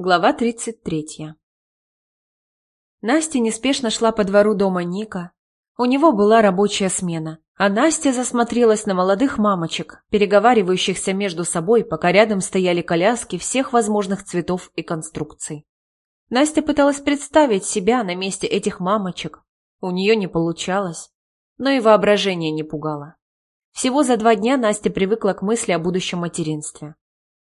Глава 33. Настя неспешно шла по двору дома Ника. У него была рабочая смена, а Настя засмотрелась на молодых мамочек, переговаривающихся между собой, пока рядом стояли коляски всех возможных цветов и конструкций. Настя пыталась представить себя на месте этих мамочек. У нее не получалось, но и воображение не пугало. Всего за два дня Настя привыкла к мысли о будущем материнстве.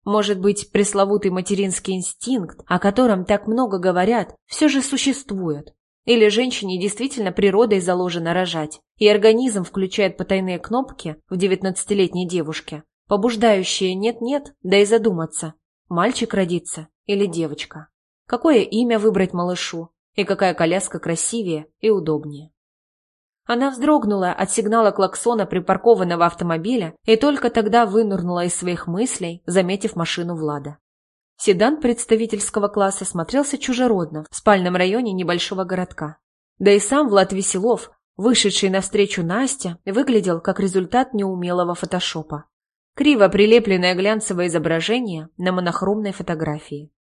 Может быть, пресловутый материнский инстинкт, о котором так много говорят, все же существует. Или женщине действительно природой заложено рожать, и организм включает потайные кнопки в девятнадцатилетней девушке, побуждающие нет-нет, да и задуматься, мальчик родится или девочка. Какое имя выбрать малышу, и какая коляска красивее и удобнее. Она вздрогнула от сигнала клаксона припаркованного автомобиля и только тогда вынырнула из своих мыслей, заметив машину Влада. Седан представительского класса смотрелся чужеродно в спальном районе небольшого городка. Да и сам Влад Веселов, вышедший навстречу Настя, выглядел как результат неумелого фотошопа. Криво прилепленное глянцевое изображение на монохромной фотографии.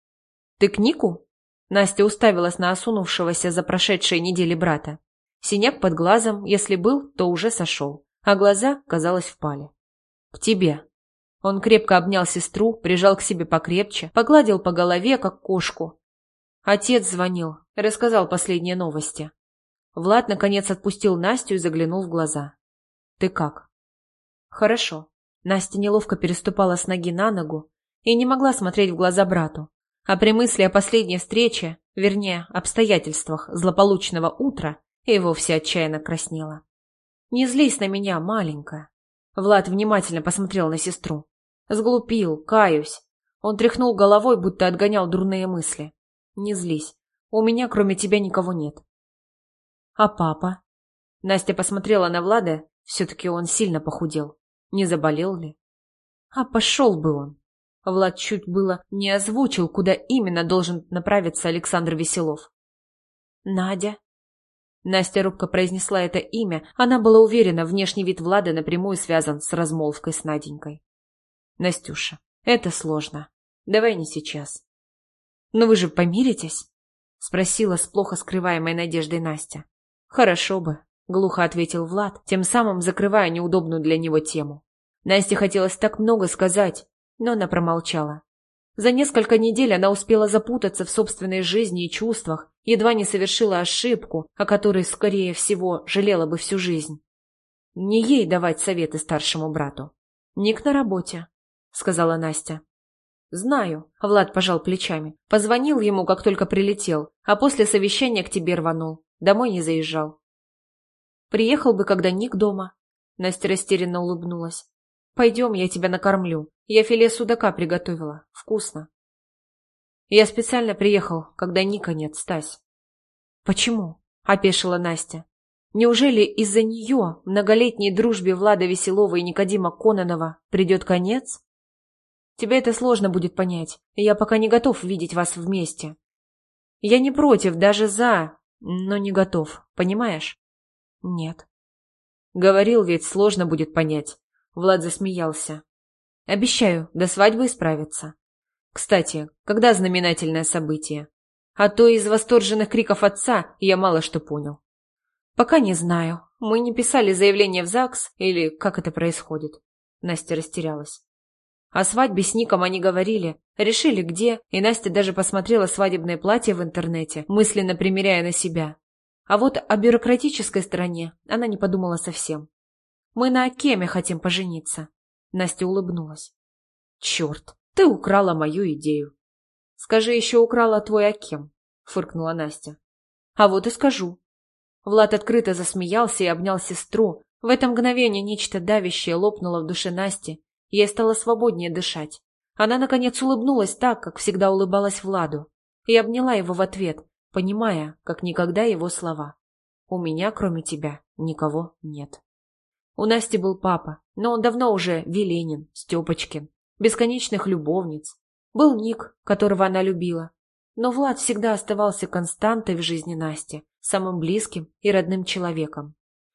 «Ты к Нику?» Настя уставилась на осунувшегося за прошедшие недели брата. Синяк под глазом, если был, то уже сошел, а глаза, казалось, впали. «К тебе». Он крепко обнял сестру, прижал к себе покрепче, погладил по голове, как кошку. Отец звонил, рассказал последние новости. Влад, наконец, отпустил Настю и заглянул в глаза. «Ты как?» «Хорошо». Настя неловко переступала с ноги на ногу и не могла смотреть в глаза брату. А при мысли о последней встрече, вернее, обстоятельствах злополучного утра, и вовсе отчаянно краснела. «Не злись на меня, маленькая!» Влад внимательно посмотрел на сестру. «Сглупил, каюсь!» Он тряхнул головой, будто отгонял дурные мысли. «Не злись. У меня кроме тебя никого нет». «А папа?» Настя посмотрела на Влада. Все-таки он сильно похудел. Не заболел ли? «А пошел бы он!» Влад чуть было не озвучил, куда именно должен направиться Александр Веселов. «Надя?» Настя робко произнесла это имя. Она была уверена, внешний вид Влада напрямую связан с размолвкой с Наденькой. «Настюша, это сложно. Давай не сейчас». «Но вы же помиритесь?» — спросила с плохо скрываемой надеждой Настя. «Хорошо бы», — глухо ответил Влад, тем самым закрывая неудобную для него тему. Насте хотелось так много сказать, но она промолчала. За несколько недель она успела запутаться в собственной жизни и чувствах, едва не совершила ошибку, о которой, скорее всего, жалела бы всю жизнь. Не ей давать советы старшему брату. «Ник на работе», — сказала Настя. «Знаю», — Влад пожал плечами. Позвонил ему, как только прилетел, а после совещания к тебе рванул. Домой не заезжал. «Приехал бы, когда Ник дома», — Настя растерянно улыбнулась. «Пойдем, я тебя накормлю. Я филе судака приготовила. Вкусно». «Я специально приехал, когда Ника нет, Стась». «Почему?» – опешила Настя. «Неужели из-за нее многолетней дружбе Влада Веселова и Никодима Кононова придет конец?» «Тебе это сложно будет понять, я пока не готов видеть вас вместе. Я не против, даже за, но не готов, понимаешь?» «Нет». «Говорил ведь, сложно будет понять. Влад засмеялся. Обещаю, до свадьбы исправиться. Кстати, когда знаменательное событие? А то из восторженных криков отца я мало что понял. Пока не знаю. Мы не писали заявление в ЗАГС, или как это происходит. Настя растерялась. О свадьбе с Ником они говорили, решили где, и Настя даже посмотрела свадебное платье в интернете, мысленно примеряя на себя. А вот о бюрократической стороне она не подумала совсем. Мы на Акеме хотим пожениться. Настя улыбнулась. Черт, ты украла мою идею. Скажи, еще украла твой Акем, фыркнула Настя. А вот и скажу. Влад открыто засмеялся и обнял сестру. В это мгновение нечто давящее лопнуло в душе Насти. Ей стало свободнее дышать. Она, наконец, улыбнулась так, как всегда улыбалась Владу, и обняла его в ответ, понимая, как никогда его слова. «У меня, кроме тебя, никого нет». У Насти был папа, но он давно уже Веленин, Степочкин, бесконечных любовниц. Был Ник, которого она любила. Но Влад всегда оставался константой в жизни Насти, самым близким и родным человеком.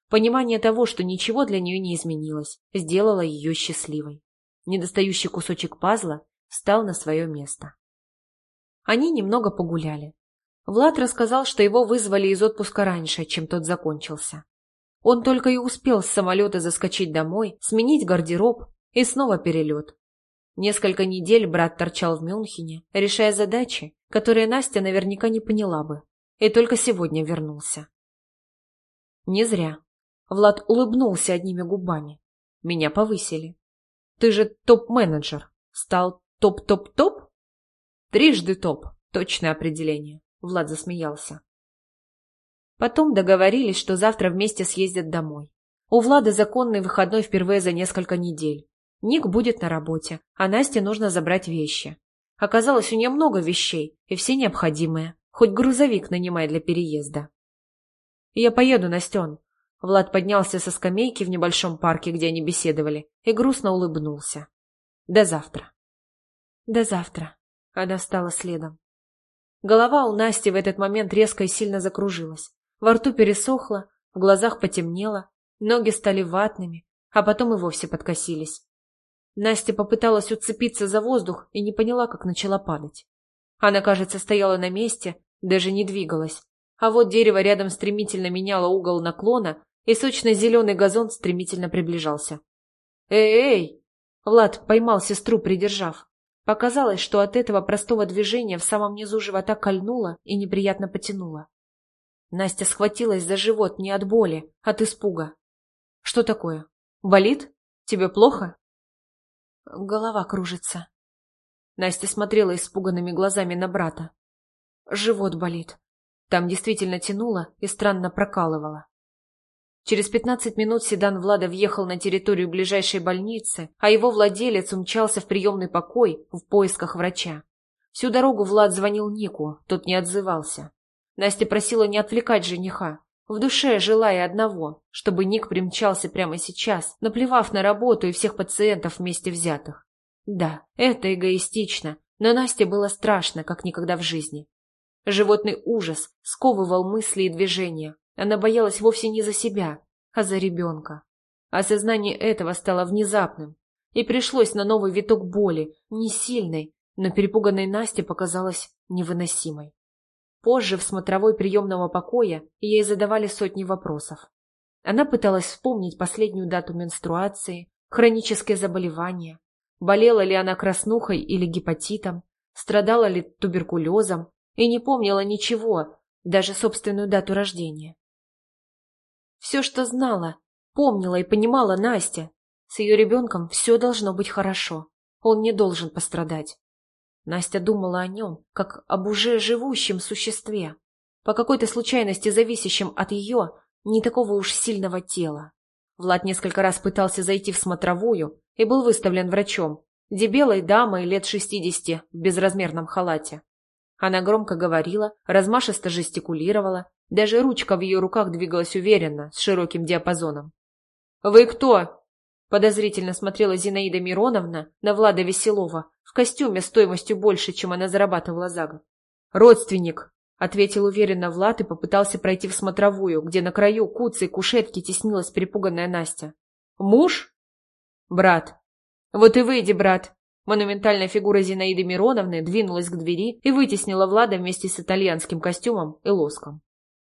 Понимание того, что ничего для нее не изменилось, сделало ее счастливой. Недостающий кусочек пазла встал на свое место. Они немного погуляли. Влад рассказал, что его вызвали из отпуска раньше, чем тот закончился. Он только и успел с самолета заскочить домой, сменить гардероб и снова перелет. Несколько недель брат торчал в Мюнхене, решая задачи, которые Настя наверняка не поняла бы, и только сегодня вернулся. Не зря. Влад улыбнулся одними губами. Меня повысили. Ты же топ-менеджер. Стал топ-топ-топ? Трижды топ. Точное определение. Влад засмеялся. Потом договорились, что завтра вместе съездят домой. У Влада законный выходной впервые за несколько недель. Ник будет на работе, а Насте нужно забрать вещи. Оказалось, у нее много вещей, и все необходимые. Хоть грузовик нанимай для переезда. «Я поеду, Настен». Влад поднялся со скамейки в небольшом парке, где они беседовали, и грустно улыбнулся. «До завтра». «До завтра». Она встала следом. Голова у Насти в этот момент резко и сильно закружилась. Во рту пересохло, в глазах потемнело, ноги стали ватными, а потом и вовсе подкосились. Настя попыталась уцепиться за воздух и не поняла, как начала падать. Она, кажется, стояла на месте, даже не двигалась. А вот дерево рядом стремительно меняло угол наклона, и сочно-зеленый газон стремительно приближался. «Эй-эй!» Влад поймал сестру, придержав. Показалось, что от этого простого движения в самом низу живота кольнуло и неприятно потянуло. Настя схватилась за живот не от боли, от испуга. «Что такое? Болит? Тебе плохо?» Голова кружится. Настя смотрела испуганными глазами на брата. Живот болит. Там действительно тянуло и странно прокалывало. Через пятнадцать минут седан Влада въехал на территорию ближайшей больницы, а его владелец умчался в приемный покой в поисках врача. Всю дорогу Влад звонил Нику, тот не отзывался. Настя просила не отвлекать жениха, в душе желая одного, чтобы Ник примчался прямо сейчас, наплевав на работу и всех пациентов вместе взятых. Да, это эгоистично, но Насте было страшно, как никогда в жизни. Животный ужас сковывал мысли и движения. Она боялась вовсе не за себя, а за ребенка. Осознание этого стало внезапным, и пришлось на новый виток боли, не сильной, но перепуганной Насте показалось невыносимой. Позже в смотровой приемного покоя ей задавали сотни вопросов. Она пыталась вспомнить последнюю дату менструации, хронические заболевания, болела ли она краснухой или гепатитом, страдала ли туберкулезом и не помнила ничего, даже собственную дату рождения. Все, что знала, помнила и понимала Настя. С ее ребенком все должно быть хорошо. Он не должен пострадать. Настя думала о нем, как об уже живущем существе, по какой-то случайности зависящем от ее, не такого уж сильного тела. Влад несколько раз пытался зайти в смотровую и был выставлен врачом, дебелой дамой лет шестидесяти в безразмерном халате. Она громко говорила, размашисто жестикулировала, даже ручка в ее руках двигалась уверенно, с широким диапазоном. «Вы кто?» Подозрительно смотрела Зинаида Мироновна на Влада Веселова в костюме стоимостью больше, чем она зарабатывала за год. «Родственник», — ответил уверенно Влад и попытался пройти в смотровую, где на краю куцы и кушетки теснилась перепуганная Настя. «Муж?» «Брат». «Вот и выйди, брат». Монументальная фигура Зинаиды Мироновны двинулась к двери и вытеснила Влада вместе с итальянским костюмом и лоском.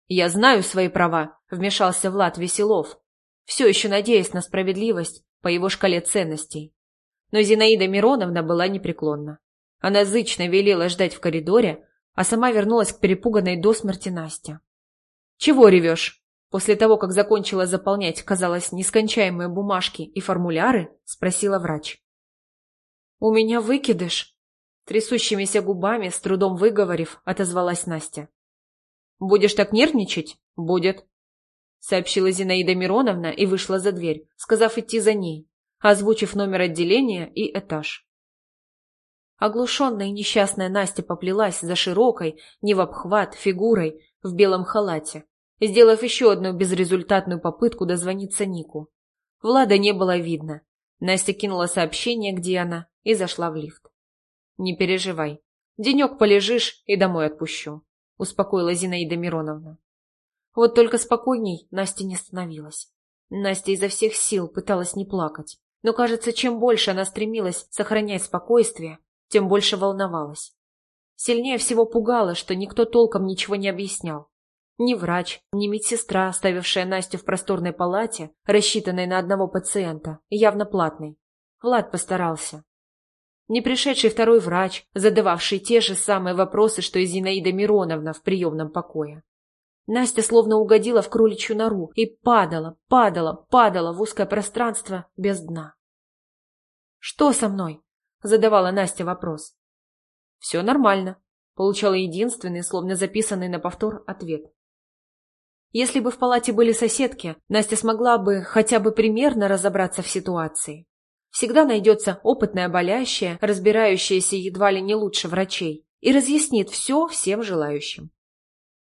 «Я знаю свои права», — вмешался Влад Веселов, все еще надеясь на справедливость по его шкале ценностей. Но Зинаида Мироновна была непреклонна. Она зычно велела ждать в коридоре, а сама вернулась к перепуганной до смерти Насте. «Чего ревешь?» После того, как закончила заполнять, казалось, нескончаемые бумажки и формуляры, спросила врач. «У меня выкидыш?» Трясущимися губами, с трудом выговорив, отозвалась Настя. «Будешь так нервничать?» «Будет», — сообщила Зинаида Мироновна и вышла за дверь, сказав идти за ней, озвучив номер отделения и этаж. Оглушенная и несчастная Настя поплелась за широкой, не в обхват, фигурой в белом халате, сделав еще одну безрезультатную попытку дозвониться Нику. Влада не было видно. Настя кинула сообщение, где она, и зашла в лифт. «Не переживай. Денек полежишь и домой отпущу», — успокоила Зинаида Мироновна. Вот только спокойней Настя не становилась. Настя изо всех сил пыталась не плакать, но, кажется, чем больше она стремилась сохранять спокойствие, тем больше волновалась. Сильнее всего пугало, что никто толком ничего не объяснял. Ни врач, ни медсестра, оставившая Настю в просторной палате, рассчитанной на одного пациента, явно платной. Влад постарался. Не пришедший второй врач, задававший те же самые вопросы, что и Зинаида Мироновна в приемном покое. Настя словно угодила в кроличью нору и падала, падала, падала в узкое пространство без дна. «Что со мной?» – задавала Настя вопрос. «Все нормально», – получала единственный, словно записанный на повтор, ответ. Если бы в палате были соседки, Настя смогла бы хотя бы примерно разобраться в ситуации. Всегда найдется опытная болящая, разбирающаяся едва ли не лучше врачей, и разъяснит все всем желающим.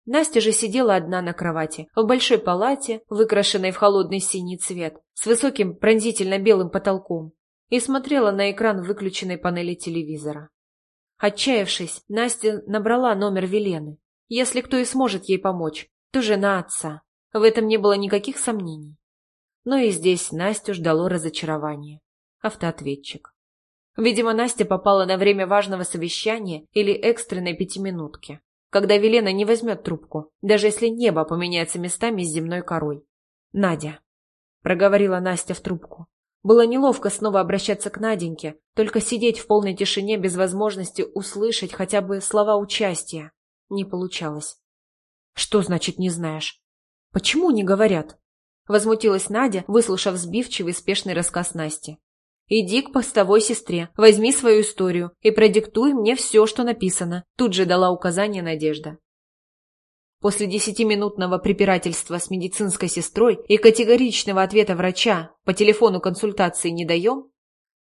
Настя же сидела одна на кровати, в большой палате, выкрашенной в холодный синий цвет, с высоким пронзительно-белым потолком, и смотрела на экран выключенной панели телевизора. Отчаявшись, Настя набрала номер Велены. Если кто и сможет ей помочь, то жена отца. В этом не было никаких сомнений. Но и здесь Настю ждало разочарование. Автоответчик. Видимо, Настя попала на время важного совещания или экстренной пятиминутки когда Велена не возьмет трубку, даже если небо поменяется местами с земной корой. «Надя», — проговорила Настя в трубку. Было неловко снова обращаться к Наденьке, только сидеть в полной тишине без возможности услышать хотя бы слова участия. Не получалось. «Что значит не знаешь?» «Почему не говорят?» Возмутилась Надя, выслушав сбивчивый спешный рассказ Насти. «Иди к постовой сестре, возьми свою историю и продиктуй мне все, что написано», тут же дала указание Надежда. После десятиминутного препирательства с медицинской сестрой и категоричного ответа врача по телефону консультации не даем,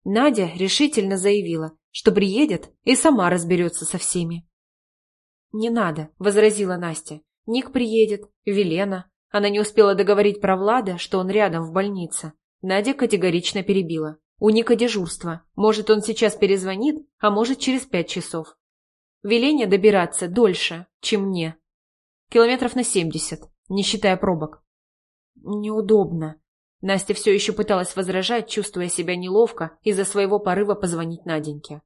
Надя решительно заявила, что приедет и сама разберется со всеми. «Не надо», — возразила Настя. «Ник приедет, Велена». Она не успела договорить про Влада, что он рядом в больнице. Надя категорично перебила. У Ника дежурство. Может, он сейчас перезвонит, а может, через пять часов. Веление добираться дольше, чем мне. Километров на семьдесят, не считая пробок. Неудобно. Настя все еще пыталась возражать, чувствуя себя неловко из-за своего порыва позвонить Наденьке.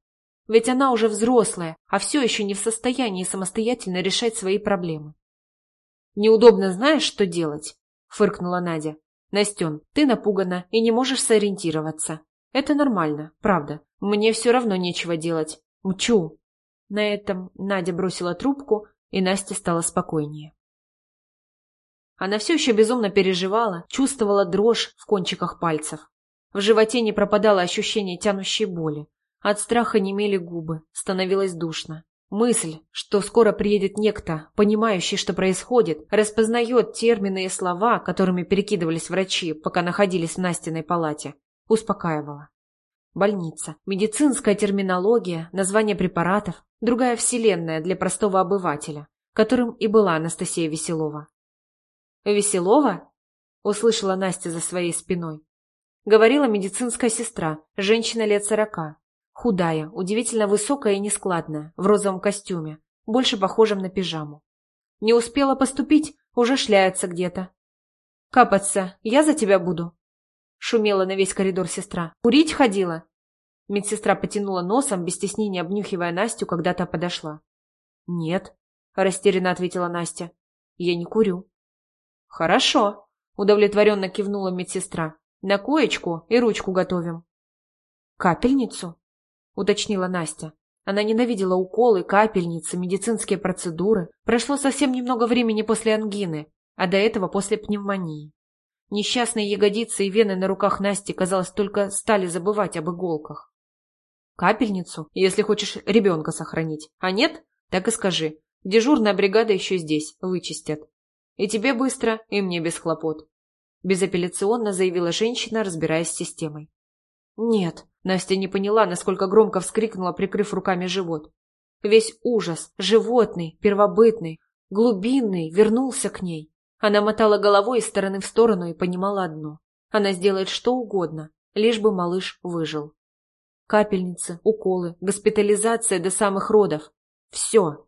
Ведь она уже взрослая, а все еще не в состоянии самостоятельно решать свои проблемы. «Неудобно знаешь, что делать?» – фыркнула Надя. «Настен, ты напугана и не можешь сориентироваться. Это нормально, правда. Мне все равно нечего делать. Мчу. На этом Надя бросила трубку, и Настя стала спокойнее. Она все еще безумно переживала, чувствовала дрожь в кончиках пальцев. В животе не пропадало ощущение тянущей боли. От страха немели губы, становилось душно. Мысль, что скоро приедет некто, понимающий, что происходит, распознает термины и слова, которыми перекидывались врачи, пока находились в Настиной палате, успокаивала. Больница, медицинская терминология, название препаратов, другая вселенная для простого обывателя, которым и была Анастасия Веселова. «Веселова?» – услышала Настя за своей спиной. Говорила медицинская сестра, женщина лет сорока. Худая, удивительно высокая и нескладная, в розовом костюме, больше похожем на пижаму. Не успела поступить, уже шляется где-то. «Капаться, я за тебя буду?» Шумела на весь коридор сестра. «Курить ходила?» Медсестра потянула носом, без стеснения обнюхивая Настю, когда та подошла. «Нет», — растерянно ответила Настя. «Я не курю». «Хорошо», — удовлетворенно кивнула медсестра. «На коечку и ручку готовим». «Капельницу?» — уточнила Настя. Она ненавидела уколы, капельницы, медицинские процедуры. Прошло совсем немного времени после ангины, а до этого после пневмонии. Несчастные ягодицы и вены на руках Насти, казалось, только стали забывать об иголках. Капельницу, если хочешь ребенка сохранить. А нет, так и скажи. Дежурная бригада еще здесь, вычистят. И тебе быстро, и мне без хлопот. Безапелляционно заявила женщина, разбираясь с системой. Нет, Настя не поняла, насколько громко вскрикнула, прикрыв руками живот. Весь ужас, животный, первобытный, глубинный, вернулся к ней. Она мотала головой из стороны в сторону и понимала одно. Она сделает что угодно, лишь бы малыш выжил. Капельницы, уколы, госпитализация до самых родов. Все.